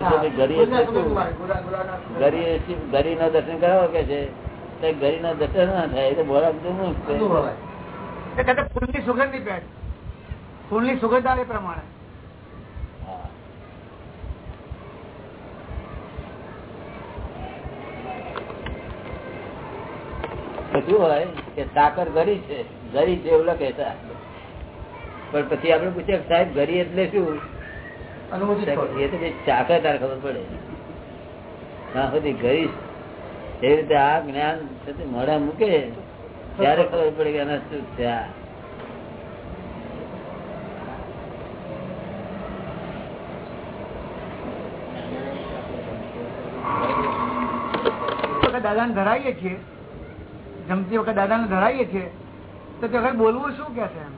ગરી ના દર્શન કરાવો કે છે? ગરી ના દર્શન ના થાય એ તો બોલા બધું. એ ફૂલની સુગંધની પેટ. ફૂલની સુગંધ આવે પ્રમાણે. હા. હોય? કે સાકર ગરી છે ગરી છે એવું લખે છે. પણ પછી આપડે પૂછીએ સાહેબ ગરી એટલે શું? અનુમતિ એ તો જે ચાખે ખબર પડે. ના સુધી ગરી એવી રીતે આ જ્ઞાન છે મૂકે ત્યારે ખબર પડે કે એના શું થયા. દાદાને ધરાઈએ છીએ જમતી વખત દાદાને ધરાઈએ છીએ તો તે વખત બોલવું શું કે છે એમ?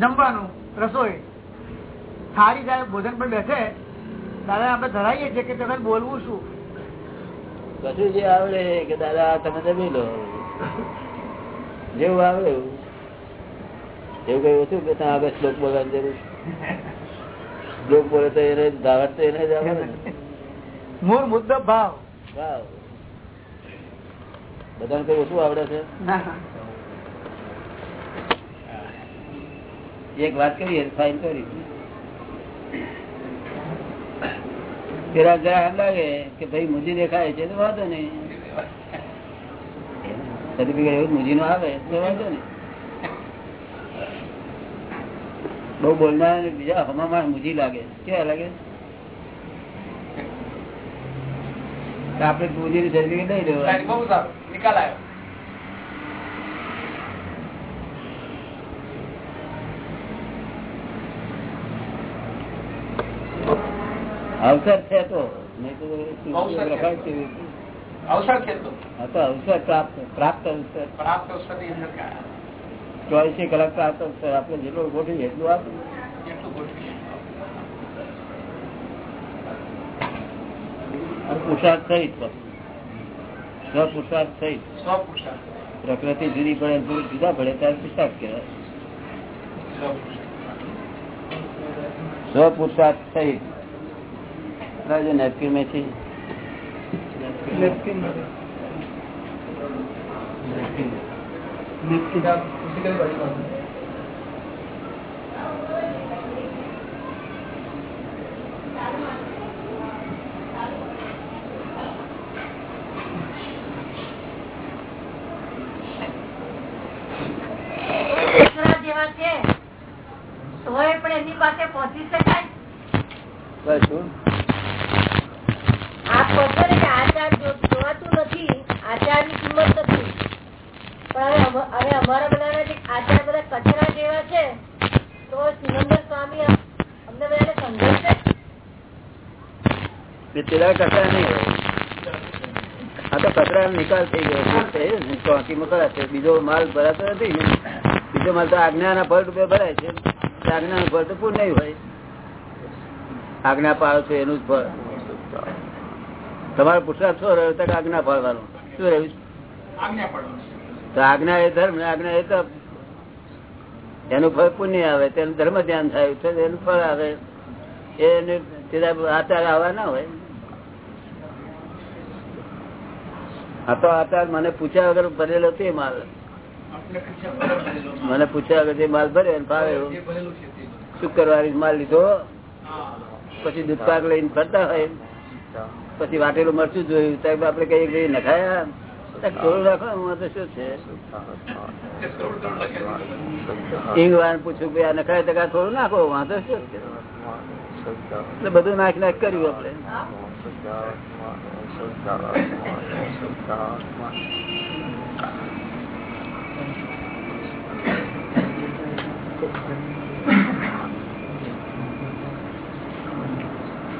જમવાનું રસોઈ. થાળી સાહેબ ભોજન પણ બેસે દાદા આપણે ધરાઈએ છીએ કે તમે બોલવું શું? કશું જે આવડે કે દાદા તમે જમી લો. જેવું આવડે એવું. કઈ ઓછું કે ત્યાં આગળ શ્લોક બોલવાની જરૂર શ્લોક બોલે તો એને દાવત તો એને જ આવે ને. મૂળ મુદ્દો ભાવ. ભાવ. બધાને કઈ ઓછું આવડે છે? એક વાત કરીએ ફાઇલ કરી. પેલા જરા લાગે કે ભાઈ મુજી દેખાય છે તો વાંધો નહીં. મુજી નો આવે, તો વાંધો નહીં. બહુ બોલનાર બીજા હમામાં મુજી લાગે. કેવા લાગે? આપડે મુજી ની સર્ટિફિકેટ લઈ લેવાનું. બહુ સારું. નિકાલ આવ્યો. અવસર છે તો. અવસર છે. અવસર તો. અવસર પ્રાપ્ત પ્રાપ્ત અવસર. પ્રાપ્ત અવસરની અંદર ચોવીસે કલાક પ્રાપ્ત અવસર. આપણે જેટલું ગોઠવીએ એટલું ગોઠવીએ. પુરુષાર્થ સહિત. સ્વપુરુષાર્થ સહિત. પ્રકૃતિ જુદી પડે પુરુષ જુદા પડે ત્યારે પુરુષાર્થ કહેવાય. સ્વ પુરુષાર્થ સ્વપુરુષાર્થ સહિત. રાજો નેપકિન. મેં છે કચરા જેવા છે. તોય પણ એની પાસે પહોંચી શકાય. ને બધા કચરા નહીં હોય. આ તો કચરા નિકાલ થઈ ગયો ને. ચોકીમાં છે. બીજો માલ ભરાતો નથી ને. બીજો માલ તો આજ્ઞાના ફળ રૂપે ભરાય છે. આજ્ઞા નું ફળ તો પૂર્ણ નહીં હોય. આજ્ઞા પાડો છો એનું જ ફળ. તમારે પુરુષાર્થ શું રહ્યો આજ્ઞા પાડવાનો શું રહ્યું? આજ્ઞા તો આજ્ઞા એ ધર્મ આજ્ઞા એ તપ. એનું ફળ પુણ્ય આવે તેનું ધર્મ ધ્યાન થાય છે એનું ફળ આવે. એને આચાર આવવા ના હોય. આ તો આચાર મને પૂછ્યા વગર ભરેલો તે માલ. મને પૂછ્યા વગર જે માલ ભર્યો ફાવે. શુક્રવારે માલ લીધો. પછી દૂધ પાક લઈને ફરતા હોય. પછી વાટેલું મરચું જોયું સાહેબ આપડે કઈ કઈ નખાયા બધું નાખ નાખ કર્યું આપડે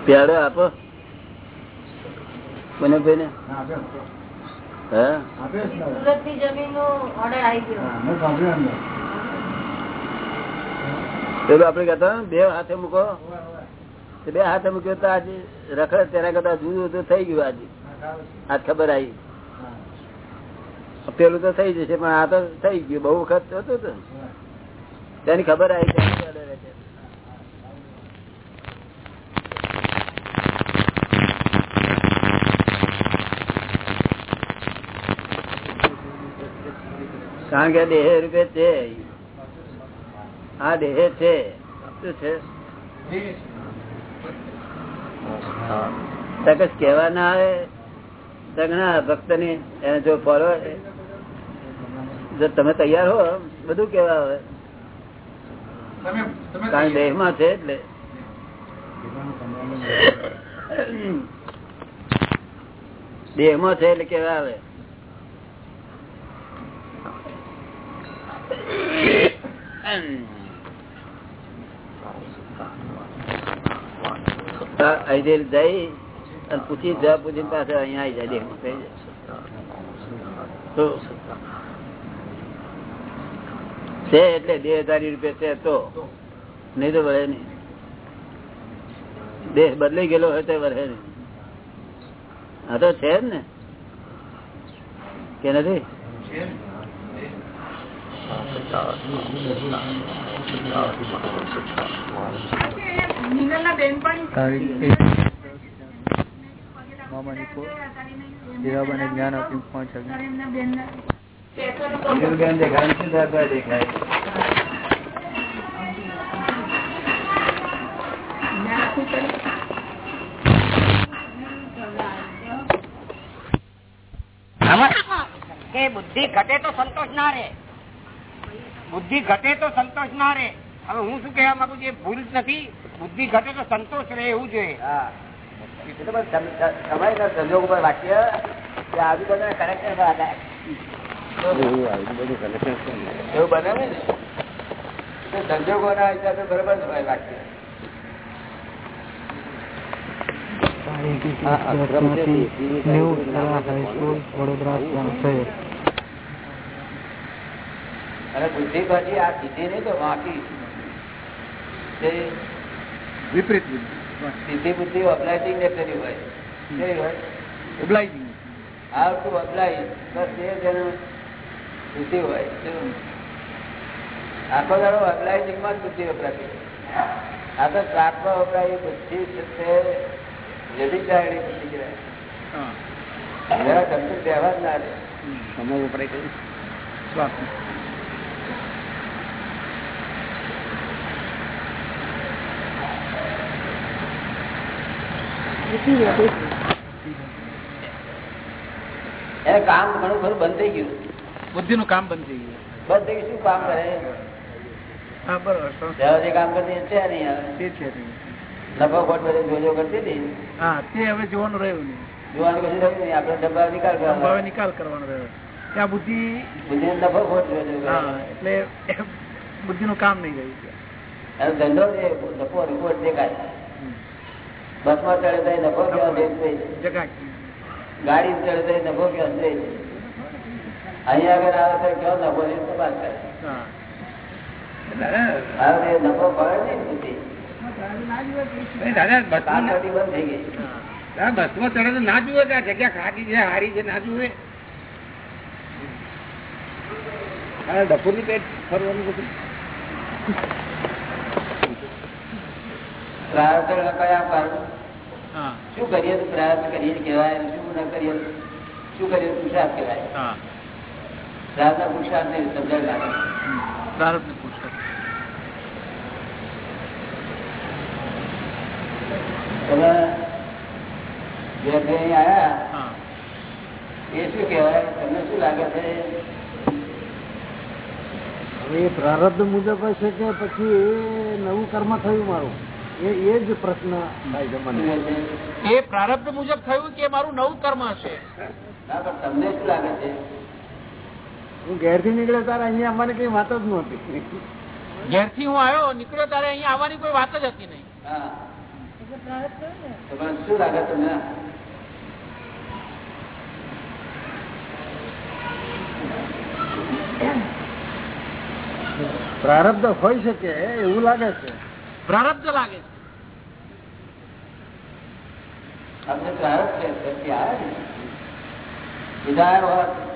પ્યારો આપો. મને ને હા સુરતની જમીન નો ઓર્ડર આવી ગયો પેલું આપડે કહેતા બે હાથે મૂકો. બે હાથે મૂક્યો તો આજે રખડે તેના કરતા જુદું તો થઈ ગયું આજે. આજ ખબર આવી. પેલું તો થઈ જશે પણ આ તો થઈ ગયું બહુ વખત હતું તો. તેની ખબર આવી કે આ order છે. કારણ કે દેહ રૂપે છે. આ દેહ છે. શું છે? તકસ કેવા ના આવે. તકના ભક્તની એને જો ફોલો જો તમે તૈયાર હો બધું કેવા આવે. કારણ દેહમાં છે એટલે. દેહમાં છે એટલે કેવા આવે. અહીંથી જઈ અને પૂછી જવાબ પૂછીને પાછળ અહીંયા આવી જાય દેહમાં થઈ જાય તો છે એટલે બે હજાર રૂપિયા છે તો નહીં તો વળે નહીં દેશ બદલાઈ ગયેલો હોય તો વળે નહીં હા તો છે જ ને કે નથી હીરાબાને જ્ઞાન આપ્યું પાંચ બેન દેખાય શું દાદા દેખાય કે બુદ્ધિ ઘટે તો સંતોષ ના રહે બુદ્ધિ ઘટે તો સંતોષ ના રહે. હવે હું શું કહેવા માંગુ છું? ભૂલ નથી. બુદ્ધિ ઘટે તો સંતોષ રહે એવું જોઈએ. સંજોગ ઉપર વાક્ય કે આજુબાજુ કનેક્શન એવું બનાવે ને? સંજોગો ના હિસાબે બરોબર જ હોય વાક્ય. અને બુદ્ધિ પછી આ સીધી નહીં તો વાંકી. વિપરીત સીધી બુદ્ધિ ઓબ્લાઇટિંગ કરી હોય. કેવી હોય? બસ એ જ બુદ્ધિ હોય. શું? આખો દાડો અપ્લાયિંગ જ બુદ્ધિ વપરાતી. આ તો વપરાય બુદ્ધિ છે વ્યભિચારણી બુદ્ધિ કહેવાય જરા શબ્દ કહેવા જ ના રહે વપરાય એને કામ ઘણું ખરું બંધ થઈ ગયું. બુદ્ધિ નું કામ બંધ થઈ ગયું. બંધ થઈ ગયું શું કામ કરે? હા બરોબર જે કામ કરતી છે નહીં હવે? છે નફો ખોટ બધે જોજો કરતી હતી? હા તે હવે જોવાનું રહ્યું નહીં. જોવાનું કશું રહ્યું નહીં આપણે ડબ્બા નિકાલ કરવાનો. નિકાલ કરવાનો રહ્યો. ત્યાં બુદ્ધિ બુદ્ધિ નફો ખોટ જોજો એટલે બુદ્ધિ નું કામ નહીં રહ્યું એનો ધંધો નફો રિપોર્ટ દેખાય. બસમાં ચડે તો નફો કેવા ગાડી ચડે તો નફો કેવા થઈ. અહીંયા આગળ આવે તો કેવો નફો છે? તપાસ કરે? હવે નફો પડે નહીં દાદા ચડે તો ના જુએ કે જગ્યા ખાટી છે હારી છે ના જુએ? અને ડફોની પેટ ફરવાનું બધું. કયા કારણ હા શું કરીએ તો પ્રાર્થ કરીએ કહેવાય શું ન કરીએ શું કરીએ પુરુષાર્થ કહેવાય. હા. પ્રાર્થના પુરુષાર્થ લાગે. ને તમે જે અહીં આયા હા. એ શું કહેવાય? તમને શું લાગે છે? હવે પ્રારબ્ધ મુજબ હશે કે પછી નવું કર્મ થયું મારું? એ એ જ પ્રશ્ન થાય છે મને. એ પ્રારબ્ધ મુજબ થયું કે મારું નવું કર્મ હશે? તમને શું લાગે છે? હું ઘેરથી નીકળ્યો તારે અહીંયા આવવાની કઈ વાત જ નહોતી. ઘેરથી હું આવ્યો નીકળ્યો તારે અહીંયા આવવાની કોઈ વાત જ હતી નહીં. પ્રારબ્ધ શું લાગે તમને? હોઈ શકે એવું લાગે છે. પ્રારબ્ધ લાગે છે. આપણે પ્રારબ્ધ છે શક્તિ આવે ને. સીધા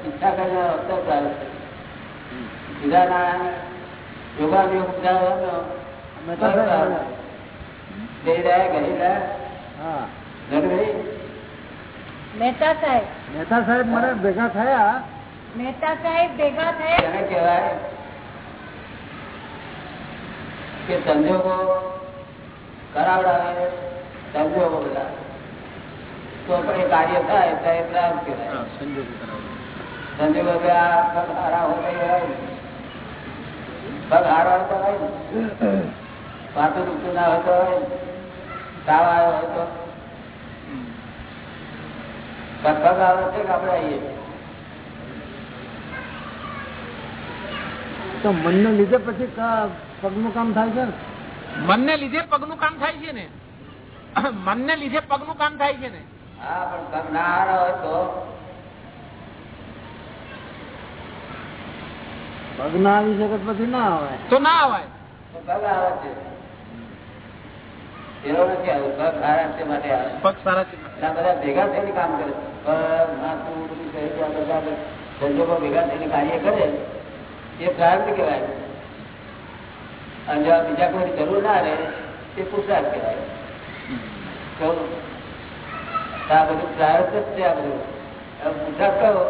ઈચ્છા કરીને હોત પ્રારબ્ધ છે. વિધાના યોગાભિયોગ ઉપજાવવાનો જઈ રહ્યા ઘડી રહ્યા. મહેતા સાહેબ. મહેતા સાહેબ મને ભેગા થયા. મહેતા સાહેબ ભેગા થયા. કેવાય કે સંજોગો કરાવડાવે સંજોગો બધા. તો પણ એ કાર્ય થાય ત્યારે પ્રાપ્ત કહેવાય. સંજોગો પગ હારા હોય તો હોય પગ હારા હોય હોય ને. માથું દુખતું ના હોતો હોય તાવ આવ્યો હોય તો પગ આવે છે કે આપણે આવીએ તો મનને લીધે પછી કા- પગનું કામ થાય છે? ને મનને લીધે પગનું કામ થાય છે ને? મનને લીધે પગનું કામ થાય છે ને? હા પણ કામ ના હારા હોય તો? પગ ના આવી શકે પછી ના આવે. તો ના આવે. તો પગ આવે છે. એવો નથી આવ્યો પગ સારા છે માટે આવે. પગ સારા છે બધા ભેગા થઈને કામ કરે પગ માથું બધું સંજોગો ભેગા થઈને કાર્ય કરે. એ પ્રાર્થ કહેવાય. અને જો બીજા કોઈ જરૂર ના રહે, તે પુરસાદ કહેવાય. આ બધું પ્રાર્થ જ છે આ બધું. પુરુષાર્થ કરો.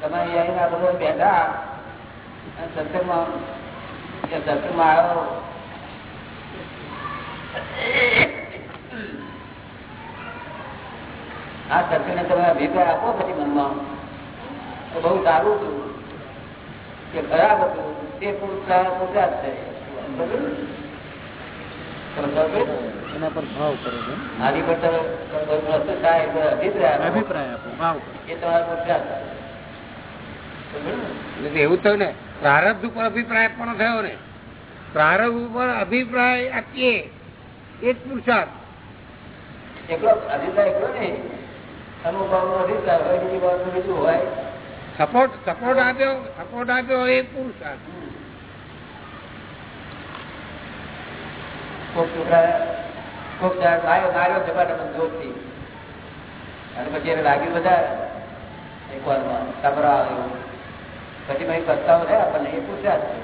તમે અહીંયા આ બધું બેઠા અને સત્સંગમાં સત્સંગમાં આવ્યો આ સત્સંગને તમે અભિપ્રાય આપો પછી મનમાં. તો બહુ સારું હતું. કે ખરાબ હતું. તે પુરુષાર્થ પુરુષાર્થ છે બરોબર? તમે સમજો છો? એના પર ભાવ કરો છો આની પર તમે વસ્તુ થાય તો અભિપ્રાય. અભિપ્રાય આપો ભાવ એ તમારો એટલે એવું થયું ને પ્રારબ્ધ ઉપર અભિપ્રાય આપવાનો થયો ને. પ્રારબ્ધ ઉપર અભિપ્રાય આપીએ. એ જ પુરુષાર્થ. એકલો અભિપ્રાય એકલો ને અમુક બાબતનો અભિપ્રાય હોય બીજી બીજું હોય. સપોર્ટ સપોર્ટ આપ્યો સપોર્ટ આપ્યો એ પુરુષાર્થ. કોક છોકરા કોક માર્યો માર્યો ઝપાટામાં જોરથી અને પછી એને લાગ્યું બધા એક વારમાં આવ્યો પછી ભાઈ પસ્તાવો થયા આપણને એ પૂછ્યા છે.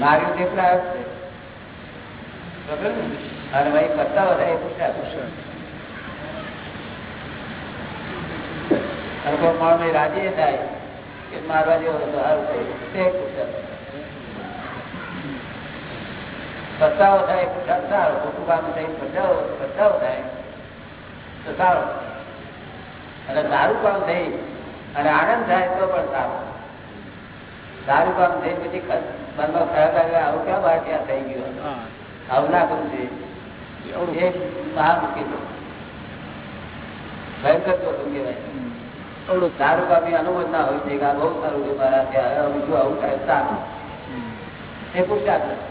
માર્યું તે પ્રાર્થ છે? અને ભાઈ પસ્તાવો થાય, એ પૂછ્યા પૂછ્યા અને કોઈ માણસ રાજી થાય, કે મારવા જેવો હતો સારું થયું તે પૂછ્યા પસ્તાવો થાય પુરસાદ સારો ખોટું કામ થાય પસ્તાવો પસ્તાવો થાય તો સારો. અને સારું કામ થઈ અને આનંદ થાય તો પણ સારો. સારું કામ થઈ પછી મનમાં ખરાબ આવે આવું ક્યાં બહાર ત્યાં થઈ ગયું? આવું ના કરવું જોઈએ. એ મહા મુશ્કેલ ભયંકર જોખમ કહેવાય? સારું કામ એ અનુભવ ના હોય છે કે આ બહુ સારું છે મારા ત્યાં. બીજું આવું થાય સારું. એ પૂછ્યા નથી.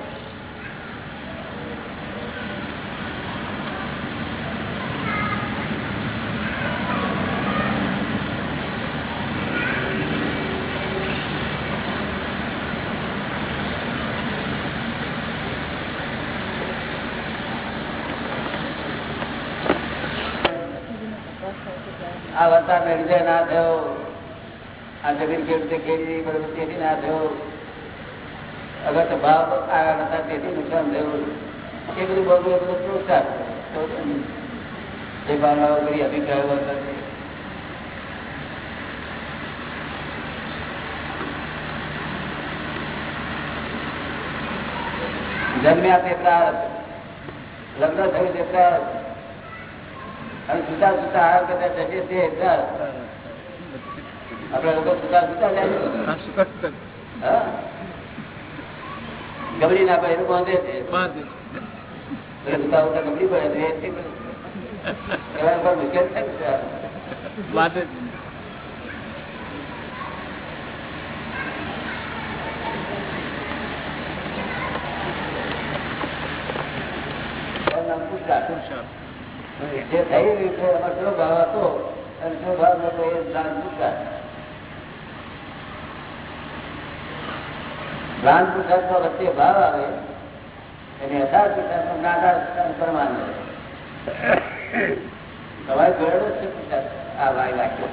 આ વરસાદ ને થયો. આ જમીન ખેડૂતે ખેડી બરોબર તેથી ના થયો. અગર તો ભાવ આવ્યા નતા, તેથી નુકસાન થયું. એ બધું બહુ એ બધું પ્રોત્સાહન એ ભાવનાઓ કરી અભિપ્રાયો હતા જન્મ્યા તે લગ્ન થયું તે અને સુતા સુતા થશે તે પ્રારબ્ધ આપડે લોકો સુતા સુતા જાય ગબડી ના પડે બાંધે છે. સુતા ઉતા ગબડી પડે છે. મુશ્કેલ. જે થઈ રહ્યું છે એમાં શું ભાવ હતો અને શું ભાવ હતો એ જ્ઞાન પુરુષાર્થ જ્ઞાન પુરુષાર્થમાં વચ્ચે ભાવ આવે એને યથાર્થ પુરુષાર્થમાં પ્રમાણ રહે. તમારે જોયેલું છે પુરુષાર્થ. આ ભાઈ વાક્ય.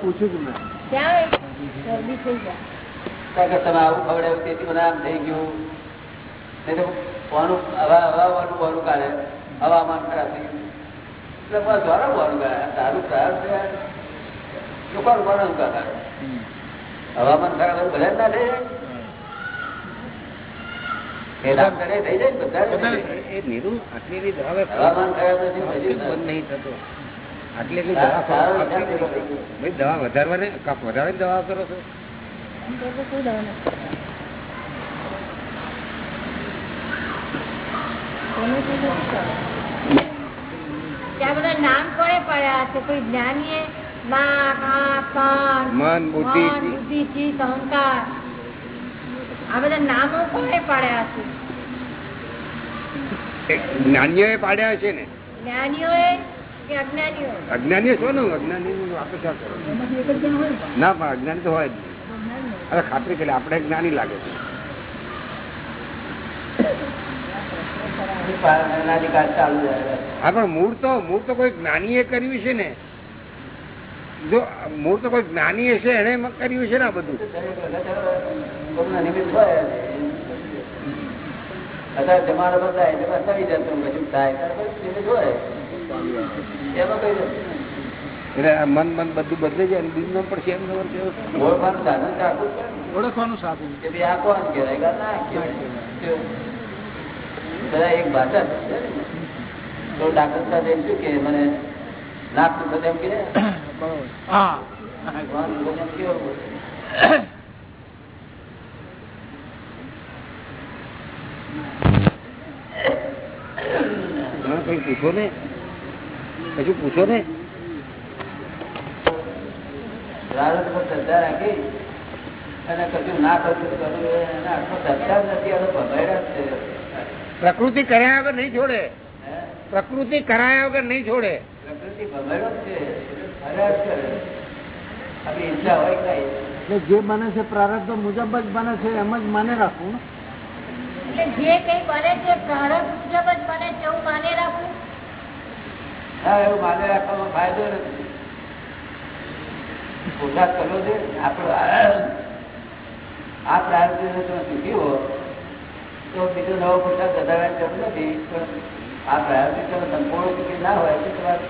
પૂછ્યું તમે આવું ખવડાવ્યું તેથી મને આમ થઈ ગયું. કોનું હવા હવા વાળું વાળું કાઢે. હવામાન ખરાબ થઈ ગયું. એટલે દ્વારા બોલ ગયા તારું પ્રાર્થ છે. લોકોનું કોણ કાકા હવામાન ખરાબ હોય બધા ના થઈ નામ કોને પડ્યા છે કોઈ જ્ઞાની મન, બુદ્ધિ, ચિત્ત. અહંકાર. આ બધા નામો કોને પાડ્યા છે? એ પાડ્યા છે ને? જ્ઞાનીઓ અજ્ઞાનીઓ? અજ્ઞાનીઓ છો ને? અજ્ઞાની આપણે શું કરો ના? પણ અજ્ઞાની તો હોય જ અરે ખાતરી કરી આપણે જ્ઞાની લાગે છે. હા પણ મૂળ તો મૂળ તો કોઈ જ્ઞાની એ કર્યું છે ને? જો મૂળ તો કોઈ જ્ઞાની હશે એને કર્યું છે ને આ બધું? જમાનો થાય. એટલે મન મન બધું બદલે જાય અને બીજું પણ છે ઓળખવાનું સાધન ઓળખવાનું સાધન કે ભાઈ આ કોણ કહેવાય? કે ના કહેવાય બધા એક ભાષા. તો ડાક્ટર સાહેબ એમ શું કે મને કઈ પૂછો ને? હજુ પૂછો ને? પ્રારબ્ધ પર શ્રદ્ધા રાખી. અને કશું ના કરવું કરવું એના શ્રદ્ધા નથી હવે ભગાડ્યા છે. પ્રકૃતિ કરાયા વગર નહીં છોડે. પ્રકૃતિ કરાયા વગર નહીં છોડે. પ્રકૃતિ છે ફર્યા કરે. આપણી ઈચ્છા હોય કઈ. એટલે જે બને છે પ્રારબ્ધ મુજબ જ બને છે એમ જ માને રાખવું ને. જે કઈ બને છે પ્રારબ્ધ મુજબ જ બને છે એવું માને રાખવું હા એવું માને રાખવામાં ફાયદો નથી. પોતા કરવો છે આપણો આ- જો તમે સુખી તો બીજો નવો પોતા વધારવાની જરૂર નથી પણ આ તમે સંપૂર્ણ સુખી ના હોય તો તમારે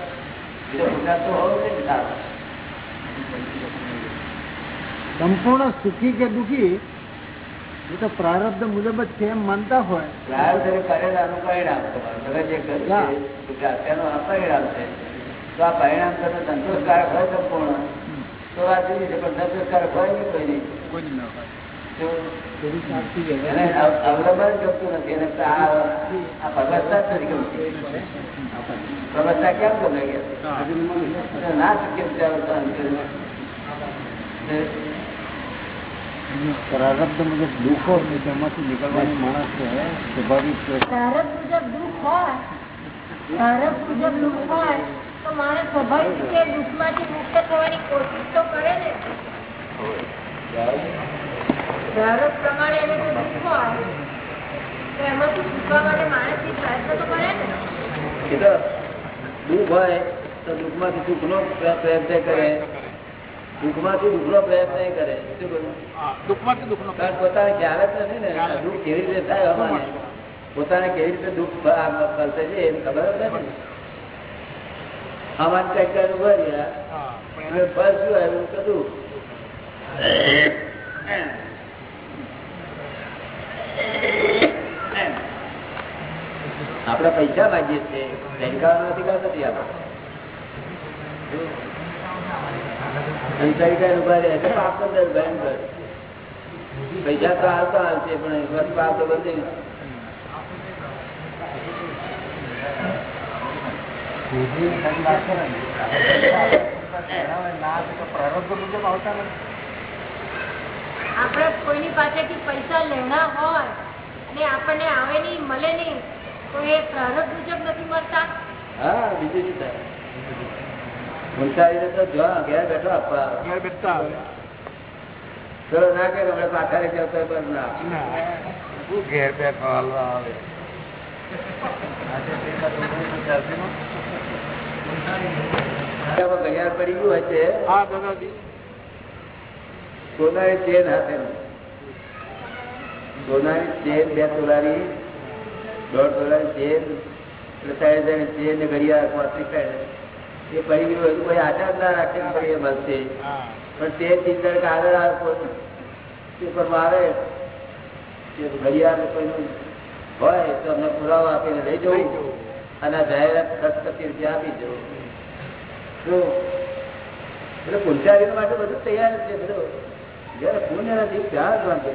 બીજો પુરસાદ તો હોવો છે સંપૂર્ણ સુખી કે દુઃખી એ તો પ્રારબ્ધ મુજબ જ છે એમ માનતા હોય. પ્રારબ્ધ કરેલાનું પરિણામ તમારું. તમે જે કર્યું છે અત્યારનું આ પરિણામ છે. તો આ પરિણામ તમે સંતોષકારક હોય સંપૂર્ણ. તો આ જુદી છે પણ સંતોષકારક હોય નહીં કોઈ નહીં? કોઈ ના હોય. અવલંબન ગમતું નથી એને આ આ ભગવત્તા જ નથી ગમતી ભગવત્તા કેમ ગમે કે હા. ના શક્ય વિચારો સહન કરીને. પ્રારબ્ધ મુજબ દુઃખો છે તેમાંથી નીકળવાની માણસ સ્વાભાવિક છે પ્રારબ્ધ મુજબ દુઃખ હોય પ્રારબ્ધ મુજબ દુઃખ હોય તો માણસ સ્વાભાવિક રીતે દુઃખમાંથી મુક્ત થવાની કોશિશ તો કરે ને પ્રારબ્ધ પ્રમાણે એને જો દુઃખ હોય તો એમાંથી છૂટવા માટે માણસની પ્રયત્ન તો કરે ને. દુઃખ હોય તો દુઃખમાંથી સુખનો પ્રયત્ન કરે. દુઃખમાંથી દુઃખનો પ્રયત્ન કરે. શું કરું દુઃખમાંથી દુઃખનો પોતાને ખ્યાલ જ નથી ને. દુઃખ કેવી રીતે થાય અમારે પોતાને કેવી રીતે દુઃખ કરશે છે એની ખબર જ નથી. અમારે કંઈક કર્યું ભર્યા હા, પણ ફળ શું આવ્યું? કે આપણે પૈસા માગીએ છીએ. અધિકાર નથી આપણે પૈસા તો આવતા આવશે પણ વસ્તુ પાપ તો બધી આપણે કોઈની પાસેથી પૈસા લેણા હોય અને આપણને આવે નહીં, મળે નહીં હા બીજું શું થાય? મુંસારી તો જો ઘેર બેઠો આપવા ઘેર બેઠતા આવે. ચલો ના કે હમણાં પાછા રહી જાવ પણ ના ઘેર બેઠો હાલવા આવે? ઘડિયાળ પડી ગયું હશે હા દાદાજી. સોનાની ચેન હાથે સોનાની ચેન બે તોલાની દોઢ તોલાની ચેન ને ઘડિયાળ પાંત્રીસ એ પડી ગયું કોઈ આશા ના રાખે એ મળશે. પણ તે ચિંતન કે આગળ પેપરમાં આવે કે ઘડિયાળ કોઈનું હોય તો અમને પુરાવો આપીને લઈ જવું. અને જાહેરાત પચીસ રૂપિયા આપી જવું. શું એટલે પુનચારી માટે બધું તૈયાર છે બધું. જયારે પુણ્ય નથી ત્યાં જ વાંધો?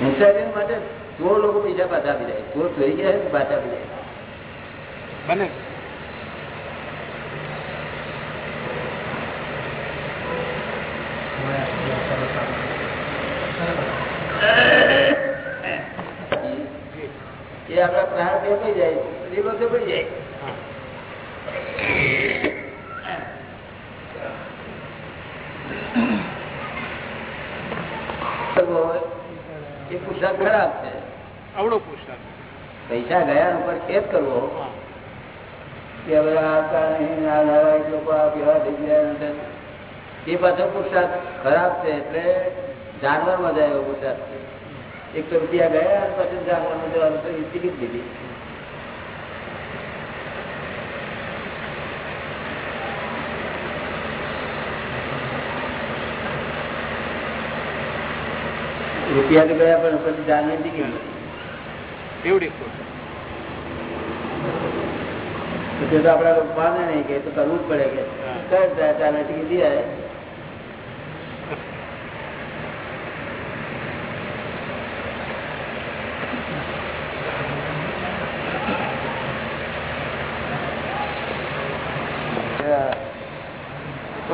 પુનચારી માટે ચોર લોકો પૈસા પાછા આપી જાય ચોર ચોરી ગયા છે પાછા આપી જાય બને. એ આપણા પ્રાણ બે પડી જાય. એ બધું પડી જાય એ પુરસાદ ખરાબ છે અવળો પુસ્તક પૈસા ગયા ઉપર ખેત કરવો કે હવે આ કારણે આ નારાયણ લોકો આ કેવા થઈ ગયા નથી. એ પાછો પુરસાદ ખરાબ છે એટલે જાનવરમાં જાય એવો પુરસાદ છે એક તો રૂપિયા ગયા અને પછી જાનવરમાં જવાનું તો એ ટિકિટ દીધી રૂપિયા તો ગયા પણ પછી જાનવર ટિકિટ દીધી એવડી પુસ્તક તો આપડા લોકો માને નહીં કે તો કરવું જ પડે કે કર જાય ચાલે ટિકિટ આવે.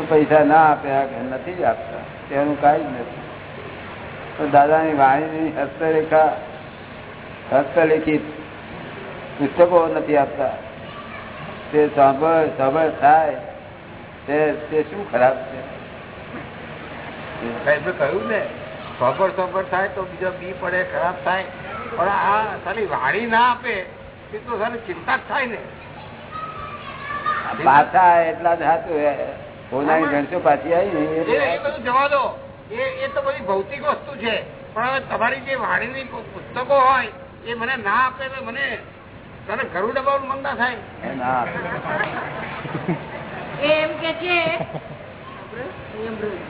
પૈસા ના આપ્યા કે નથી આપતા. તેનું કાંઈ જ નથી. તો દાદાની વાણીની હસ્તરેખા હસ્તલેખિત પુસ્તકો નથી આપતા. તે સાંભળ સાંભળ થાય. તે શું ખરાબ છે? સાહેબે કહ્યું ને ખબર ખબર થાય તો બીજો બી પડે ખરાબ થાય. પણ આ સાલી વાણી ના આપે એ તો સારી ચિંતા જ થાય ને. પાછા એટલા જ હાથું પોતાની ગણસો પાછી આવી ને એ બધું જવા દો. એ એ તો બધી ભૌતિક વસ્તુ છે. પણ હવે તમારી જે વાણીની પુસ્તકો હોય એ મને ના આપે મને તને ઘરું દબાવવાનું મન ના થાય? ના. એમ કે છે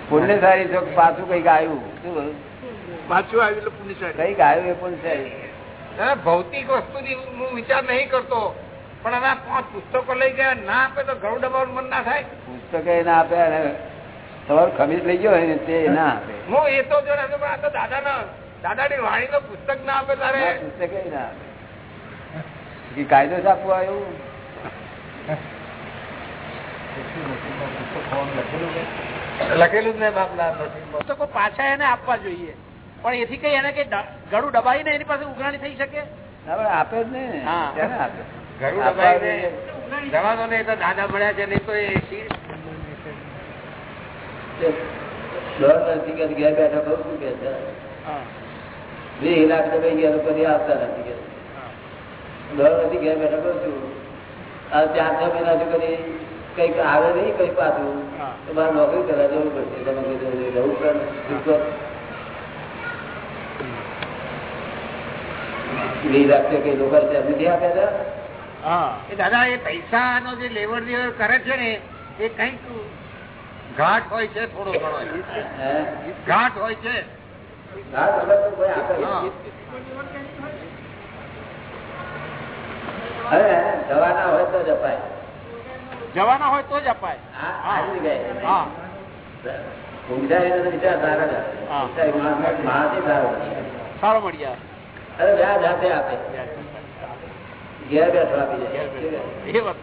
પુણ્ય સારી છો પાછું કંઈક આવ્યું શું પાછું આવ્યું એટલે પુણ્યશાળી. કંઈક આવ્યું એ પણ ભૌતિક વસ્તુ હું વિચાર નહીં કરતો પણ હવે પાંચ પુસ્તકો લઈ ગયા ના આપે તો ઘરું દબાવવાનું મન ના થાય? પુસ્તક એ ના આપે અને તમારું ખમીજ લઈ ગયો હોય ને તે ના આપે. હું એ તો જો દાદા ના આ તો વાણી વાણીનો પુસ્તક ના આપે તારે. ના, પુસ્તક એ ના આપે. કે કાયદો જ આપવું આવ્યું. લખેલું જ ને બાપલા પુસ્તકો પાછા એને આપવા જોઈએ. પણ એથી કઈ એને કઈ ગળું દબાવીને એની પાસે ઉઘરાણી થઈ શકે? ના, આપે જ નહીં ને. આપે? ગળું આપવા દબાઈને ને તો દાદા મળ્યા છે નહીં તો એ ઘેર બેઠા બહુ શું કે છે? લાખ ગયા આવતા નથી કે નથી ઘેર બેઠા કરું છું આ ચાર છ મહિનાથી કદી કંઈક આવે નહીં કઈ પાછું. તો મારે નોકરી કરવા જવું પડશે. તમે કીધું રહેવું પડે વીસ લાખ લોકો નથી આપ્યા હતા? એ દાદા એ પૈસાનો જે લેવડ દેવડ કરે છે ને એ કંઈક ઘાટ હોય છે થોડો ઘણો. ઘાટ હોય છે. તો કોઈ આપે. નહીં. હવે હોય તો જ અપાય જવાના હોય તો જ અપાય. સારા અરે આપે ઘેર બેઠો આપી જાય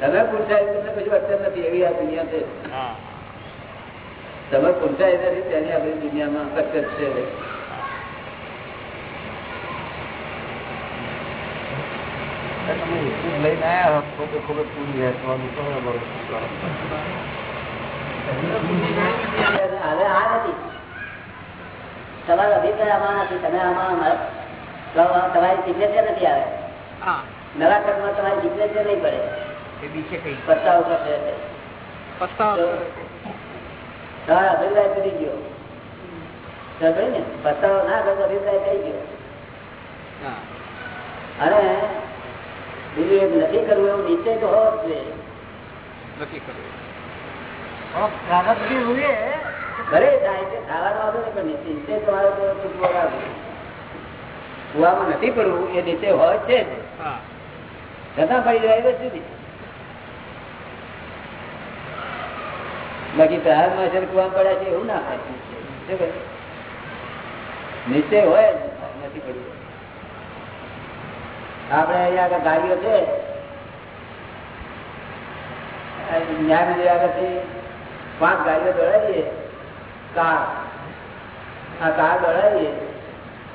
તમે પૂછાય કશું અડચણ નથી એવી આ દુનિયા છે. તમે પૂછાય નથી તેની આપણી દુનિયામાં કચ્છ છે. લઈને આવ્યા હોત તો ખૂબ જ પૂરી રહેવાનું તો હવે આ નથી. તમારો અભિપ્રાય આમાં નથી તમે આમાં તમારી સિગ્નેચર નથી આવે. નવા કર્મમાં તમારી સિગ્નેચર નહીં પડે. એ બીજે કઈ. પસ્તાવો કરશે તમારો અભિપ્રાય કરી ગયો. ને? પસ્તાવો ના કરતો અભિપ્રાય થઈ ગયો. હા. અને બીજું એક નથી કરવું એવું નિશ્ચય તો હોવો જ જોઈએ નથી કરવું. થાય છે ખાવાનો વાંધો નહીં પણ નિશ્ચય નિશ્ચય તમારે તો ચૂકવો રાખવો. કુવામાં નથી પડવું એ નિશ્ચય હોય છે જ. છતાં પડી જાય એ વસ્તુ નહીં બાકી પ્રારંભમાં છે કુવામાં પડ્યા છે એવું ના થાય? નિશ્ચય હોય જ નથી પડવું. આપણે અહીંયા ગાડીઓ છે. ન્યાય મંદિર આગળથી પાંચ ગાડીઓ દોડાવીએ. કાર. આ કાર દોડાવીએ.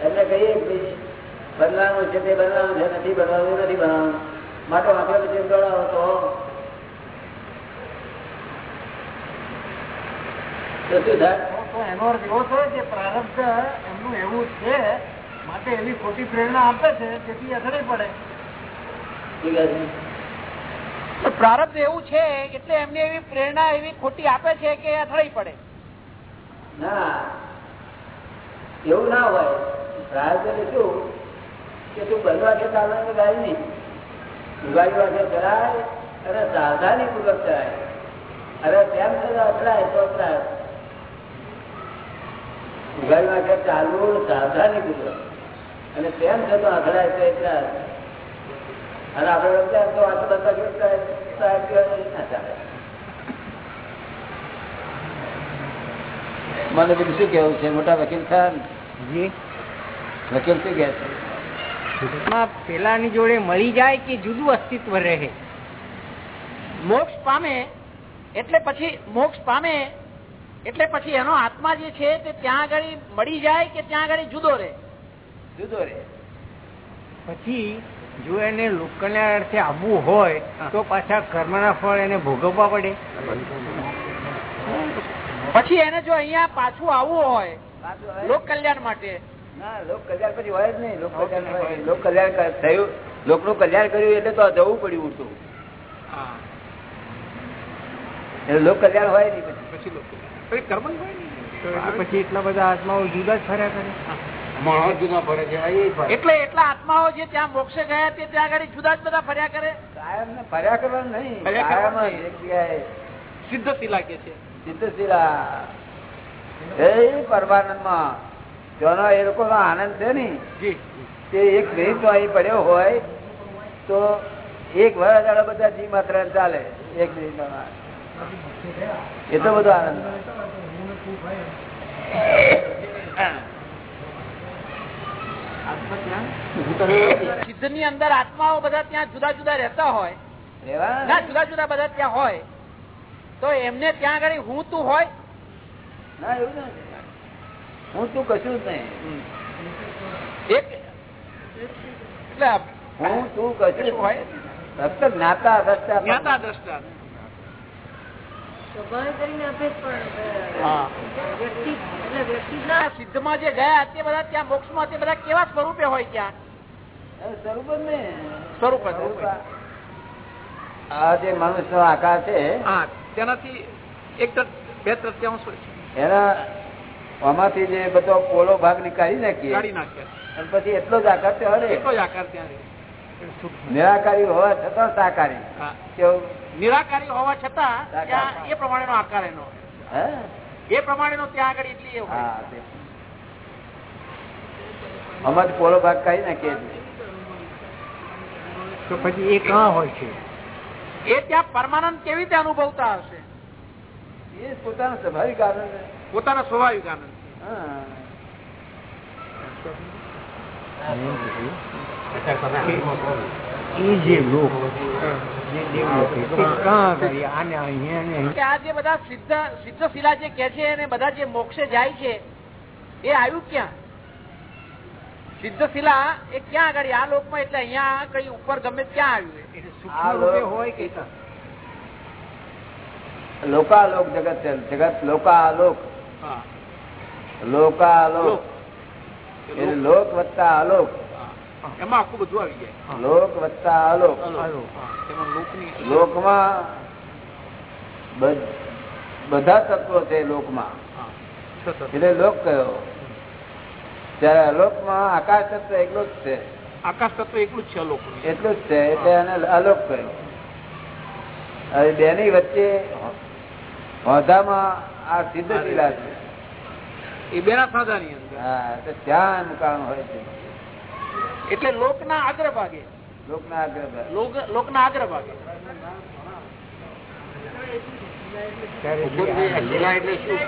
એટલે કહીએ કે બદલાવાનું છે તે બદલાવાનું છે, નથી બદલાવું નથી બનાવવાનું માટે વાંચવા પછી દોડાવો તો. એનો એવો થયો કે પ્રારબ્ધ એમનું એવું છે માટે એવી ખોટી પ્રેરણા આપે છે તેથી અસર પડે. પ્રારબ્ધ એવું છે એટલે એમને એવી પ્રેરણા એવી ખોટી આપે છે કે અથડાઈ પડે. ના. એવું ના હોય. પ્રારબ્ધ એટલે શું? કે તું બનવા છે ચાલવાની ગાય નહીં. ઉગાડી વાગે ચલાય અને સાવધાની પૂર્વક ચલાય અરે તેમ છતાં અથડાય તો અથડાય. ઉગાડી વાગે ચાલવું સાવધાની પૂર્વક અને તેમ છતાં અથડાય છે અથડાય અને આપણે વિચાર તો આટલું બધા સાહેબ ના ચાલે. મને બીજું શું કેવું છે? મોટા વકીલ ખાન જી. વકીલ શું કે છે? પેલાની જોડે મળી જાય કે જુદું અસ્તિત્વ રહે? મોક્ષ પામે એટલે પછી મોક્ષ પામે એટલે પછી એનો આત્મા જે છે તે ત્યાં આગળ મળી જાય કે ત્યાં આગળ જુદો રહે? જુદો રે પછી જો એને લોકકલ્યાણ અર્થે આવવું હોય તો પાછા કર્મના ફળ એને ભોગવવા પડે. પછી એને જો અહીંયા પાછું આવવું હોય લોક કલ્યાણ માટે. ના લોક કલ્યાણ પછી હોય જ નહીં. લોક કલ્યાણ હોય. લોક કલ્યાણ થયું. લોકનું કલ્યાણ કર્યું એટલે તો આ જવું પડ્યું હતું એટલે લોક કલ્યાણ હોય નહીં પછી. પછી કર્મ હોય ને પછી એટલા બધા આત્માઓ જુદા જ ફર્યા કરે. માણસ જુદા ફરે છે આ એ ફરે. એટલે એટલા આત્માઓ જે ત્યાં મોક્ષે ગયા તે ત્યાં આગળ જુદા જ બધા ફર્યા કરે? કાયમ ને ફર્યા કરવાનું નહીં. કાયમ એક જગ્યાએ સિદ્ધ શિલા કે છે. સિદ્ધશિલા. એ પરમાનંદમાં. જેનો એ લોકોનો આનંદ છે ને તે એક મિનિટ તો અહીં પડ્યો હોય તો એક વર્ષ દાડા બધા જી માત્ર ચાલે એક મિનિટ એટલો બધો આનંદ. સિદ્ધની અંદર આત્માઓ બધા ત્યાં જુદા જુદા રહેતા હોય. ના જુદા જુદા બધા ત્યાં હોય. તો એમને ત્યાં આગળ હું તું હોય? ના એવું નથી. હું તું કશું જ નહીં. એક એટલે હું તું કશું હોય. ફક્ત જ્ઞાતા દ્રષ્ટા. જ્ઞાતા દ્રષ્ટા સ્વભાવ કરીને આપે પણ હા વ્યક્તિ એટલે વ્યક્તિ ના સિદ્ધમાં જે ગયા તે બધા ત્યાં મોક્ષમાં તે બધા કેવા સ્વરૂપે હોય ત્યાં? સ્વરૂપ ને સ્વરૂપ. આ- જે મનુષ્ય નો આકાર છે હા તેનાથી એક બે તૃત્યાંશ હોય છે? એના આમાંથી જે બધો પોલો ભાગ નીકાળી નાખીએ. પછી એટલો જ આકાર ત્યાં એટલો જ આકાર ત્યાં. નિરાકારી હોવા છતાં સાકારી નિરાકારી હોવા છતાં એ પ્રમાણે નો આકાર એનો એ પ્રમાણે નો ત્યાં આગળ એટલી. આમાંથી પોલો ભાગ કઈ નાખીએ છીએ. તો પછી એ ક્યાં હોય છે? એ ત્યાં પરમાનંદ કેવી રીતે અનુભવતા હશે? એ પોતાના સ્વાભાવિક આનંદ. પોતાના સ્વાભાવિક આનંદ. હા. એ જે લોક. આ જે બધા સિદ્ધ સિદ્ધ શિલા જે કે છે અને બધા જે મોક્ષે જાય છે એ આવ્યું ક્યાં? સિદ્ધ શિલા એ ક્યાં આગળ? આ લોકમાં એટલે અહિયાં કઈ ઉપર ગમે ક્યાં આવ્યું હોય કે લોકાલોક જગત છે. જગત લોકાલોક. હા. લોકાલોક. લોક. એટલે લોક વત્તા અલોક. એમાં આખું બધું આવી જાય. લોક વત્તા. હા. લોકમાં બધા તત્વો છે લોકમાં. એટલે લોક કયો? ત્યારે અલોકમાં આકાશ તત્વ એકલો જ છે. આકાશ તત્વ એકલું જ છે અલોક એટલું જ છે એટલે એને અલોક કયો? હવે બેની વચ્ચે હોદામાં આ સિદ્ધ લીલા છે. એ બેના સાદા અંદર. હા તો હોય છે. એટલે લોકના અગ્ર ભાગે. લોકના આગ્રહ પર. લોક- લોકના અગ્ર ભાગે. શિલા એટલે શું?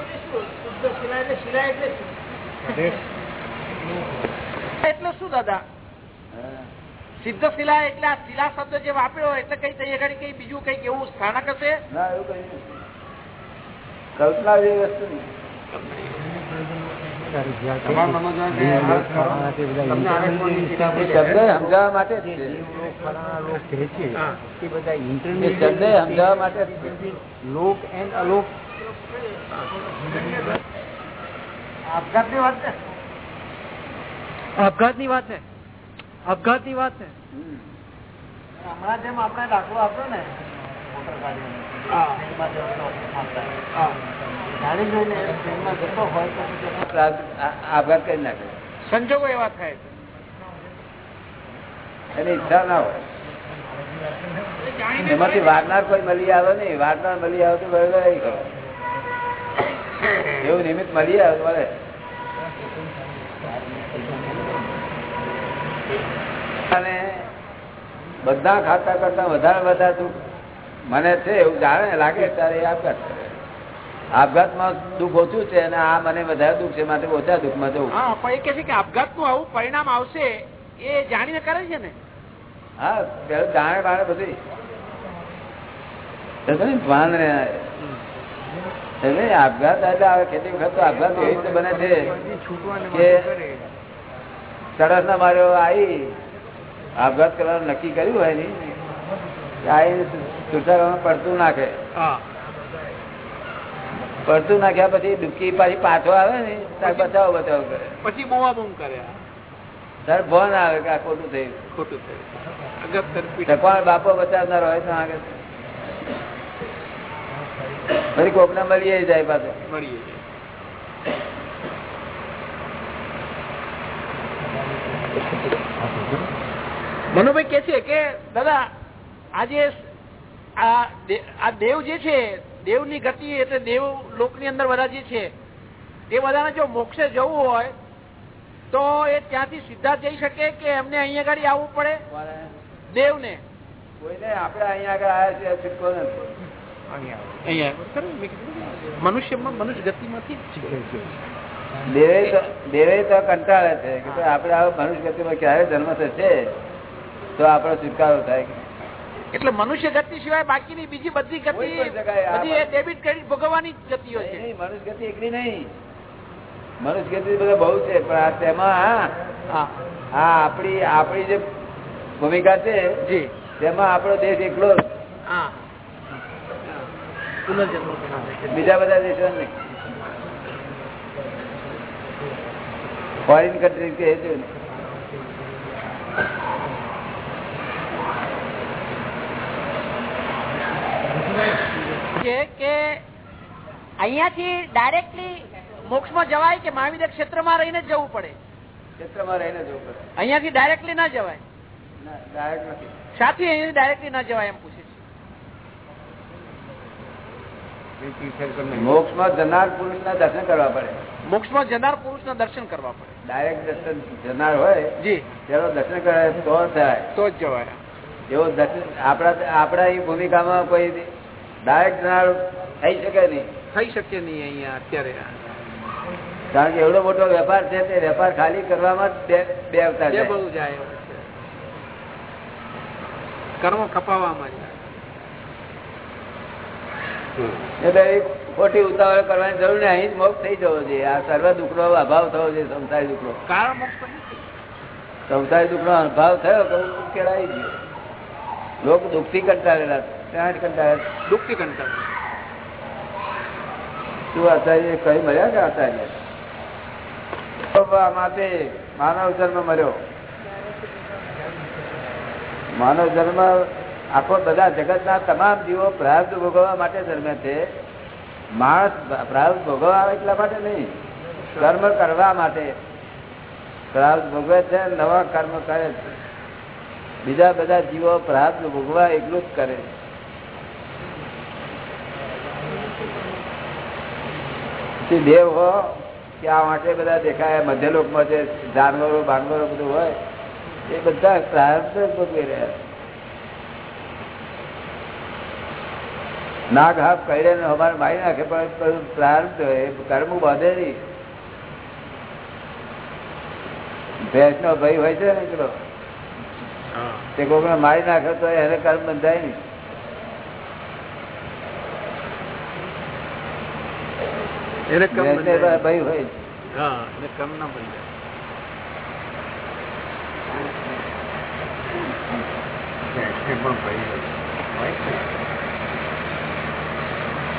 એટલે શું? દાદા? સિદ્ધ શિલા એટલે આ શિલા શબ્દ જે વાપર્યો એટલે કઈ આગળ કઈ બીજું કંઈક એવું સ્થાનક હશે? ના એવું કઈ કલ્પના જેવી વસ્તુ સમજાવવા માટે છે. ની વાત સમજાવવા માટે છે. લોક એન્ડ અલોક. આપઘાતની વાત ને આપઘાતની વાત ને વાત ને હમણાં જેમ આપણે દાખલો આપ્યો ને મોટર ગાડીનો ગાડી જોઈને ટ્રેનમાં જતો હોય તો આપઘાત કરી નાખે. સંજોગો એવા થાય એની ઈચ્છા ના હોય. એમાંથી વારનાર કોઈ મળી આવે નહીં. વારનાર મળી આવે તો બરોબર એવું નિમિત્ત મળી આવે મળે. અને બધા ખાતા કરતા વધારે વધારે મને છે એવું જાણે લાગે ત્યારે એ આપઘાત કરે. આપઘાતમાં દુઃખ ઓછું છે અને આ મને વધારે દુઃખ છે માટે ઓછા દુઃખમાં જવું. પણ એ કે છે કે આપઘાતનું આવું પરિણામ આવશે એ જાણીને કરે છે ને? હા પેલું જાણે બાણે બધી સમજો ને? એટલે આપઘાત એટલે આવે કેટલી વખત તો આપઘાત એવી રીતે બને છે કે ચડસ ના માર્યો આવી આપઘાત કરવાનું નક્કી કર્યું હોય ને આવી પડતું નાખે. હા. પડતું નાખ્યા પછી ડૂબકી પાછી પાછો આવે ને બચાવ બચાવો કરે. પછી બોવા બૂમ કરે તાર ભણ આવે કે આ ખોટું થયું ખોટું થયું અગત્ય બાપો બચાવનાર હોય તો આગળ? ફરી કોકને મળીએ જાય પાછો. મળીએ મનુભાઈ કે છે કે દાદા આજે આ દેવ જે છે દેવની ગતિ એટલે દેવ લોકની અંદર બધા જે છે એ બધાને જો મોક્ષે જવું હોય તો એ ત્યાંથી સીધા જઈ શકે કે એમને અહીંયા આગળ આવવું પડે? દેવને. કોઈને આપણે અહીંયા આગળ આવ્યા છૂટકો અહીંયા મનુષ્ય ગતિમાંથી જ દેવે તો કંટાળે છે કે ભાઈ આપણે આવો મનુષ્ય ગતિમાં ક્યારે જન્મ થશે? તો આપણો છુટકારો થાય એટલે મનુષ્ય ગતિ સિવાય બાકીની બીજી બધી ગતિ બધી એ ડેબિટ ક્રેડિટ ભોગવવાની જ ગતિઓ છે. મનુષ્ય ગતિ એકલી નહીં. મનુષ્ય ગતિ બધા બહુ છે પણ આ તેમાં હા. આપણી આપણી જે ભૂમિકા છે તેમાં આપણો દેશ એકલો હા. બીજા બધા દેશો નહીં. ફોરેન કન્ટ્રી કે છે કે અહિયાંથી ડાયરેક્ટલી મોક્ષમાં જવાય કે મહાવીર ક્ષેત્રમાં રહીને જવું પડે? ક્ષેત્રમાં રહીને જવું પડે. અહિયાંથી ડાયરેક્ટલી ના જવાય? ના, direct નથી. સાથી ડાયરેક્ટલી ના જવાય એમ પૂછે છે. મોક્ષમાં જનાર પુરુષના દર્શન કરવા પડે. મોક્ષમાં જનાર પુરુષ ના દર્શન કરવા પડે. ડાયરેક્ટ દર્શન જનાર હોય જી. તેનો દર્શન કરે તો થાય. તો જ જવાય. એવો દર્શન આપણા આપણા એ ભૂમિકામાં કોઈ ડાયરેક્ટ જનાર થઈ શકે નહીં. થઈ શકે નહીં અહીંયા અત્યારે કારણ કે એવડો મોટો વેપાર છે તે વેપાર ખાલી કરવામાં જ બે અવતાર જાય. કર્મ કપાવવામાં એટલે ખોટી ઉતાવળ કરવાની જરૂર નહીં અહીં જ મોક્ષ થઈ જવો જોઈએ. આ સર્વ દુઃખનો અભાવ થવો જોઈએ સંસારી દુઃખનો. સંસારી દુઃખનો અભાવ થયો તો ઉકેલાઈ ગયો. લોકો દુઃખથી કંટાળેલા છે. દુઃખથી કંટાળ. શું આચાર્ય કઈ મળ્યા કે આચાર્ય માટે માનવ જન્મ મળ્યો. માનવ જન્મ આખો બધા જગતના તમામ જીવો પ્રાર્થ ભોગવવા માટે જન્મે છે. માણસ પ્રાર્થ ભોગવવા આવે એટલા માટે નહીં. કર્મ કરવા માટે. પ્રાર્થ ભોગવે છે નવા કર્મ કરે છે. બીજા બધા જીવો પ્રાર્થ ભોગવા એટલું જ કરે પછી દેવ હો કે આ માટે બધા દેખાય મધ્ય લોકમાં જે જાનવરો બાનવરો બધું હોય એ બધા પ્રાર્થ ભોગવી રહ્યા. નાગ હાફ કરે ને અમારે મારી નાખે પણ પ્રાર્થ એ કર્મ બાંધે નહીં. ભેંસ નો ભાઈ હોય છે ને પેલો તે કોઈ મારી નાખે તો એને કર્મ બંધાય નહીં. એને ભેંસ ને ભાઈ હોય હા એને કમ ના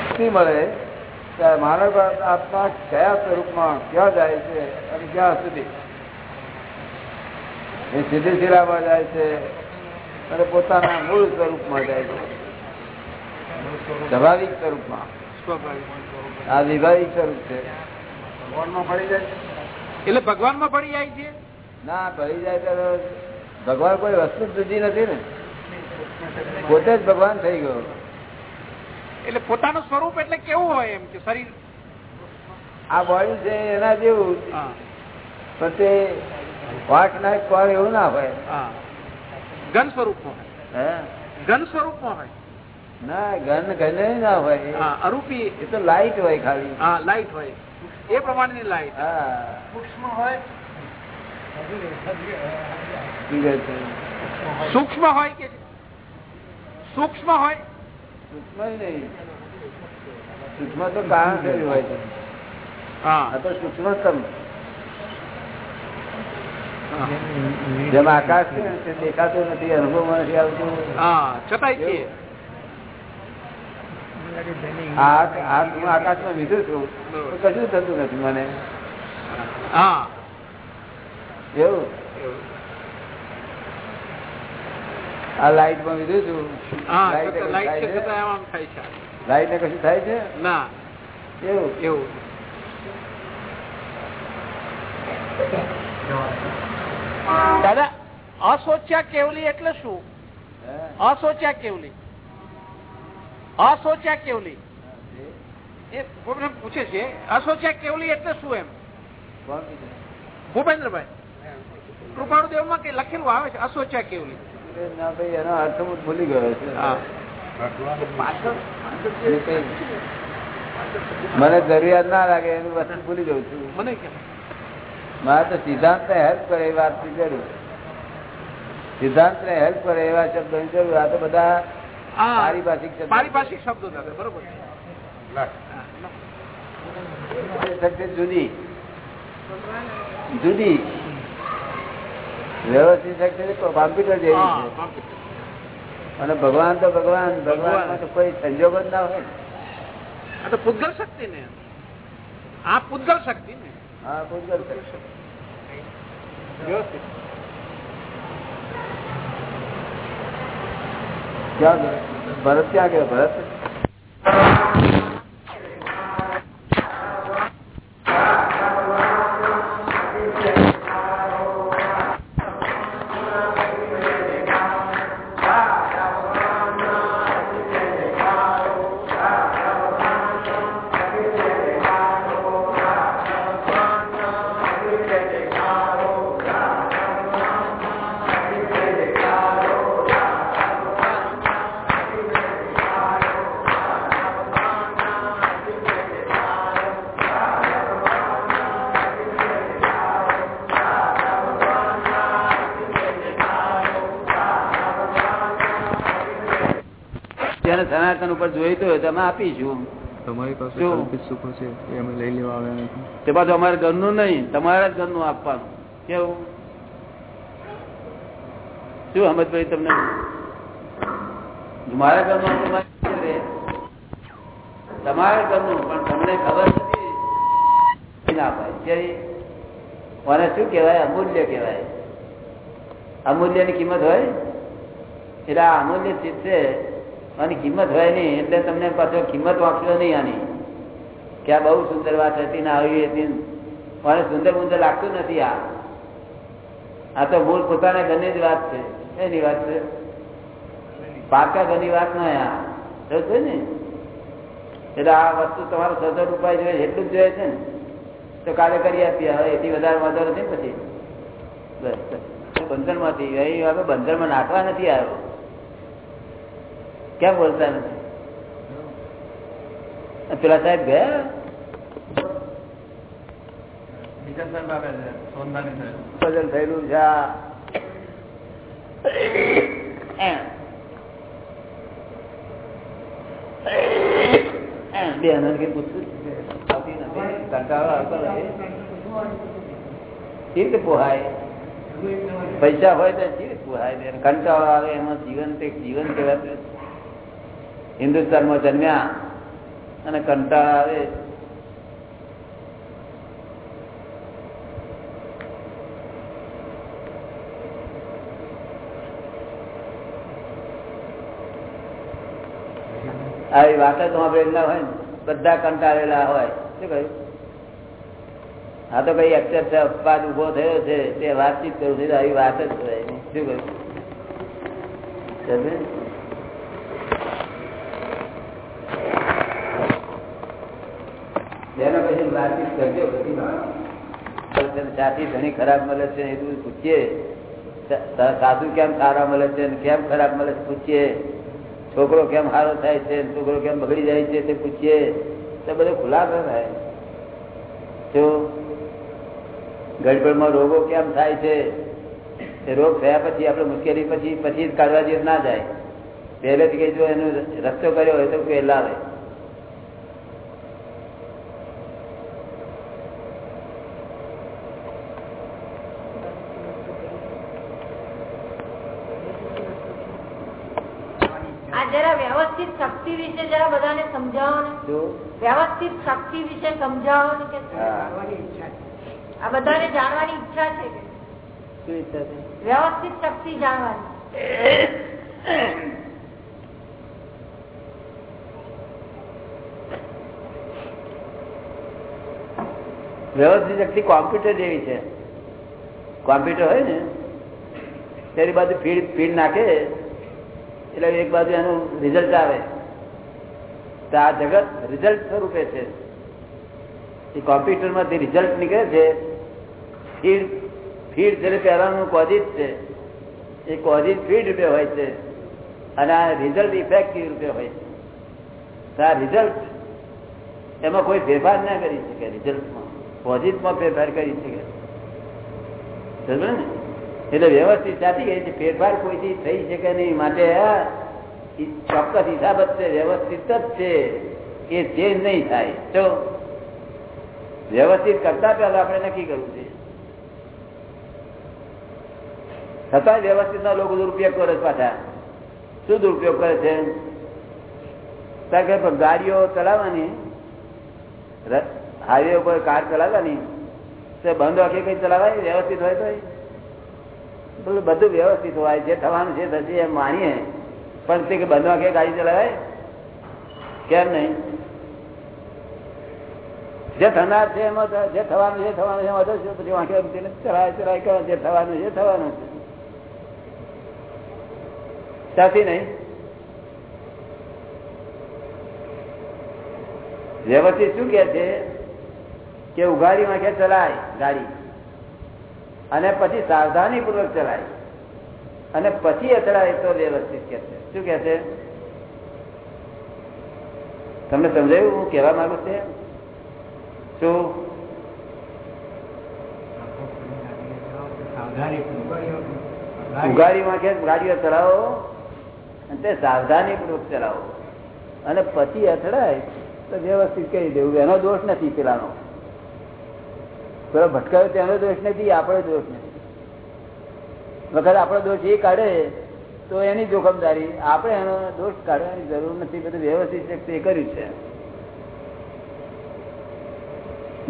મુક્તિ મળે ત્યારે માનવ આત્મા કયા સ્વરૂપમાં ક્યાં જાય છે અને ક્યાં સુધી? એ સીધી શિરામાં જાય છે અને પોતાના મૂળ સ્વરૂપમાં જાય છે. સ્વાભાવિક સ્વરૂપમાં. આ વિભાવિક સ્વરૂપ છે. ભગવાનમાં પડી જાય છે. એટલે ભગવાનમાં પડી જાય છે? ના પડી જાય તો ભગવાન કોઈ વસ્તુ જુદી નથી ને. પોતે જ ભગવાન થઈ ગયો. એટલે પોતાનું સ્વરૂપ એટલે કેવું હોય એમ કે શરીર? આ બોડી છે એના જેવું. હા. પણ તે વાંક ના એવું ના હોય. હા. ઘન સ્વરૂપમાં હોય. હે? ઘન સ્વરૂપમાં હોય. ના ઘન ઘને ના હોય. હા અરૂપી એ તો લાઈટ હોય ખાલી. હા લાઈટ હોય. એ પ્રમાણેની લાઈટ હા. સૂક્ષ્મ હોય. પીવે છે સૂક્ષ્મ હોય કે સૂક્ષ્મ હોય? સૂક્ષ્મ ય નહીં. સૂક્ષ્મ તો કારણ શરીર હોય છે. હા. આ તો સૂક્ષ્મતમ. જેમ આકાશ છે ને તે દેખાતું નથી અનુભવમાં નથી આવતું. હા છતાંય છે આ આ હું આકાશમાં વીધું છું. કશું થતું નથી મને. એવું? આ લાઈટમાં વીધું છું લાઈટ ને કશું થાય છે? છતાં આમ થાય છે. લાઈટ ને કશું થાય છે? ના. એવું? એવું. દાદા અસોચ્યા કેવલી એટલે શું? અસોચ્યા કેવલી. અસોચ્યા કેવલી? એ ભૂપેન્દ્ર પૂછે છે અસોચ્યા કેવલી એટલે શું એમ? ભૂપેન્દ્રભાઈ કૃપાળુદેવમાં કઈ લખેલું આવે છે અસોચ્યા કેવલી? ના ભાઈ એનો અર્થ હું ભૂલી ગયો છે. મને જરૂરિયાત ના લાગે એની વસ્તુ ભૂલી જઉં છું. મને કેમ? મારે તો સિદ્ધાંત ને હેલ્પ કરે એ વાતની જરૂર સિદ્ધાંત ને હેલ્પ કરે એવા શબ્દો ની જરૂર આ તો બધા પારિભાષિક પારિભાષિક શબ્દો દાદા બરોબર. જુદી. જુદી. વ્યવસ્થિત શક્તિ કોમ્પ્યુટર જેવી છે. અને ભગવાન તો ભગવાન ભગવાન. ભગવાન. તો કોઈ સંજોગ જ ના હોય આ તો પૂતગલ શક્તિ ને. આ પૂતગલ શક્તિ ને. હા પૂતગલ શક્તિ. વ્યવસ્થિત. ક્યાં ભરત ક્યાં ગયો ભરત ઉપર જોઈતું હોય તો અમે આપીશું તમારી પાસે? કલ્પિત સુખો છે એ અમે લઈ લેવા આવ્યા નથી. તે પાછું અમારે ઘરનું નહીં તમારા જ ઘરનું આપવાનું. કેવું? શું અહમદભાઈ તમને? મારા ઘરનું. તમારા ઘરનું પણ તમને ખબર નથી. ના પાય મને શું કહેવાય? અમૂલ્ય કહેવાય. અમૂલ્યની કિંમત હોય? એટલે આ અમૂલ્ય ચીજ છે આની કિંમત હોય નહીં, એટલે તમને પાછો કિંમત વાંચશો નહીં આની. કે આ બહુ સુંદર વાત હતી ને આવી હતી મને સુંદર મુંદર લાગતું નથી આ. આ તો મૂળ પોતાના ઘરની જ વાત છે. એની વાત છે? પાકા ઘરની વાત ના આ. છે ને? એટલે આ વસ્તુ તમારો સતત ઉપાય જોઈએ એટલું જ જોઈએ છે ને? તો કાર્ય કરી આપીએ હવે, એથી વધારે વાંધો નથી પછી. બસ બંધનમાંથી માંથી અહીં હવે નાખવા નથી આવ્યો. કેમ બોલતા નથી પેલા સાહેબ ગયા વજન થયેલું છે આ. એમ. એમ. બે અનંત કે પૂછતું જ છે. આવતી નથી. કંટાળો આવતો નથી. કેવી રીતે પોહાય પૈસા હોય તો કેવી રીતે પોહાય બેન? કંટાળો આવે એમાં જીવન તે જીવન કહેવાતું હિન્દુસ્તાનમાં જન્મ્યા અને કંટાળો આવે. આવી વાત જ સાંભળેલા હોય ને, બધા કંટાળેલા હોય. શું કહ્યું? હા તો કઈ અક્ષર અપવાદ ઊભો થયો છે, તે વાતચીત કરું છું આવી વાત જ કહેવાય. શું કહ્યું સમજે? બેનો પછી વાતચીત ઘણી ખરાબ મળે છે એ પૂછીએ. સાધુ કેમ સારા મળે છે કેમ ખરાબ મળે છે પૂછીએ. છોકરો કેમ સારો થાય છે છોકરો કેમ બગડી જાય છે તે પૂછીએ. તો બધું ખુલાસો થાય. જો ગડબડમાં રોગો કેમ થાય છે? એ રોગ થયા પછી આપણે મુશ્કેલી પછી પછી જ કાઢવા જેવું ના જાય. પહેલેથી કહીશું એનો રસ્તો કર્યો હોય તો કોઈ લાવે આ જરા વ્યવસ્થિત શક્તિ વિશે જરા બધાને સમજાવો ને જો વ્યવસ્થિત શક્તિ વિશે સમજાવો ને કે આ બધાને જાણવાની ઈચ્છા છે કે? શું ઈચ્છા છે? વ્યવસ્થિત શક્તિ જાણવાની. વ્યવસ્થિત શક્તિ કોમ્પ્યુટર જેવી છે. કોમ્પ્યુટર હોય ને તેની બાજુ ફીડ ફીડ નાખે એટલે એક બાજુ એનું રિઝલ્ટ આવે. તો આ જગત રિઝલ્ટ સ્વરૂપે છે. એ કોમ્પ્યુટરમાંથી રિઝલ્ટ નીકળે છે ફીડ ફીડ છે પહેલાનું કોઝિટ છે, એ કોઝિટ ફીડ રૂપે હોય છે અને આ રિઝલ્ટ ઇફેક્ટિવ રૂપે હોય છે. તો આ રિઝલ્ટ એમાં કોઈ ફેરફાર ના કરી શકે રિઝલ્ટમાં પોઝિટમાં ફેરફાર કરી શકે. સમજ ને? એટલે વ્યવસ્થિત સાચી ગઈ છે, ફેરફાર કોઈથી થઈ શકે નહીં, માટે આ ચોક્કસ હિસાબ જ છે, વ્યવસ્થિત જ છે એ ચેન્જ નહીં થાય. તો વ્યવસ્થિત કરતા પહેલા આપણે નક્કી કરવું છે. છતાં વ્યવસ્થિત ના લોકો દુરુપયોગ કરે પાછા. શું દુરુપયોગ કરે છે? કે ગાડીઓ ચલાવવાની હાઈવે ઉપર કાર ચલાવવાની બંધ વાગે કઈ ચલાવાય? વ્યવસ્થિત હોય તો બધું બધું વ્યવસ્થિત હોય. જે થવાનું છે, થશે, એમ માનીએ. પણ તે બંધ વાગે ગાડી ચલાવાય કેમ નહીં? જે થનાર છે એમાં જે થવાનું છે થવાનું છે તો શું? પછી વાંકે ચલાય ચલાય કરે જે થવાનું છે થવાનું છે. સાચી નહીં. વ્યવસ્થિત શું કે છે? કે ઉઘાડી વાંકે ચલાય ગાડી. અને પછી સાવધાની પૂર્વક ચલાય. અને પછી અથડાય તો વ્યવસ્થિત કે છે. શું કે છે? તમને સમજાયું હું કહેવા માંગુ છે શું? અને સાવધાની પૂર્વક ચલાવો. અને પછી અથડાય તો વ્યવસ્થિત કહી દેવું. એનો દોષ નથી પેલાનો. પેલો ભટકાયો તેનો દોષ નથી, આપણો દોષ નથી. વખત આપણો દોષ એ કાઢે તો એની જોખમદારી આપણે એનો દોષ કાઢવાની જરૂર નથી. બધું વ્યવસ્થિત શક્તિ એ કર્યું છે.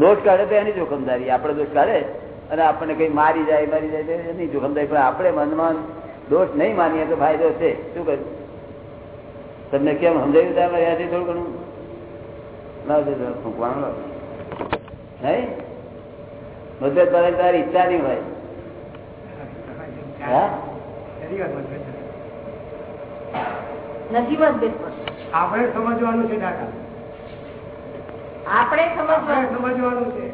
દોષ કાઢે તો એની જોખમદારી. આપણે દોષ કાઢે અને આપણને કઈ મારી જાય મારી જાય એની જોખમદારી. પણ આપણે મનમાં દોષ નહીં માનીએ તો ફાયદો છે. શું કહ્યું? તમને કેમ સમજાયું તમે ત્યાંથી થોડું ઘણું? ના ફૂંકવાનું નહીં? તારી ઈચ્છા નહીં હોય. હા એની વાત મતભેદ છે. નથી મતભેદ પડતો. આપણે સમજવાનું છે દાદા આપણે સમજવાનું. સમજવાનું છે.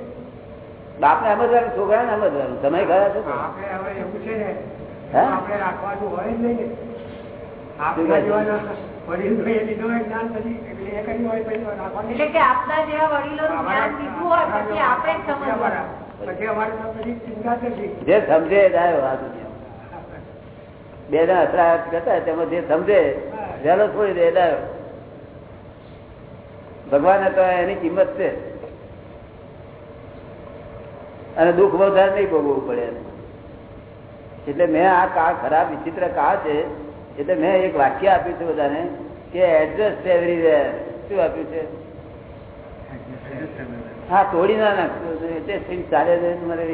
બાપને સમજવાનું છોકરાને સમજવાનું. તમે ગયા છો આપણે હવે એવું છે ને હે? આપણે રાખવાનું હોય જ નહીં. ને શું આપણા કહે છે? જેવાના વડીલોએ લીધું હોય જ્ઞાન પછી એટલે એ કર્યું હોય પછી રાખવાનું. એટલે કે આપના જેવા વડીલોનું જ્ઞાન લીધું હોય પછી આપણે જ પછી અમારે ચિંતા જ જે સમજે એ વાત બે જણા અથડાટ કરતા તેમાં જે સમજે, વહેલો છોડી દે ડાયો ભગવાને તો એની કિંમત છે. અને દુઃખ વધારે નહીં ભોગવવું પડે એટલે મેં આ કાળ ખરાબ, વિચિત્ર કાળ છે, એટલે મેં એક વાક્ય આપ્યું છે બધાને, કે એડજસ્ટ એવરીવેર શું આપ્યું છે? હા, તોડી ના નાખશો. એટલે ચાલે છે મારે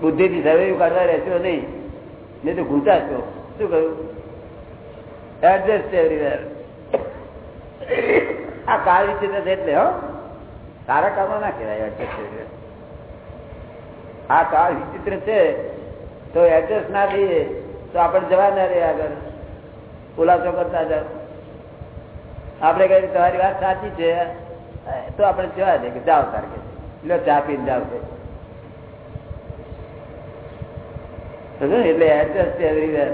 બુદ્ધિથી સર્વે કાઢવા રહેશો નહીં. નહીં તો ઘૂંટાશો શું કહ્યું? એડજસ્ટ એવરીવેર આ કાળ વિચિત્ર છે એટલે, હો. સારા કામો ના કહેવાય એડજસ્ટ એવરીવેર આ કાળ વિચિત્ર છે, તો એડજસ્ટ ના થઈએ તો આપણે જવા ના રહીએ આગળ. ખુલાસો કરતા જાવ આપણે કહીએ તમારી વાત સાચી છે. તો આપણે જવા દે કે જાઓ તારે કે લો ચા પીને જાવ કે સમજો ને? એટલે એડજસ્ટ એવરીવેર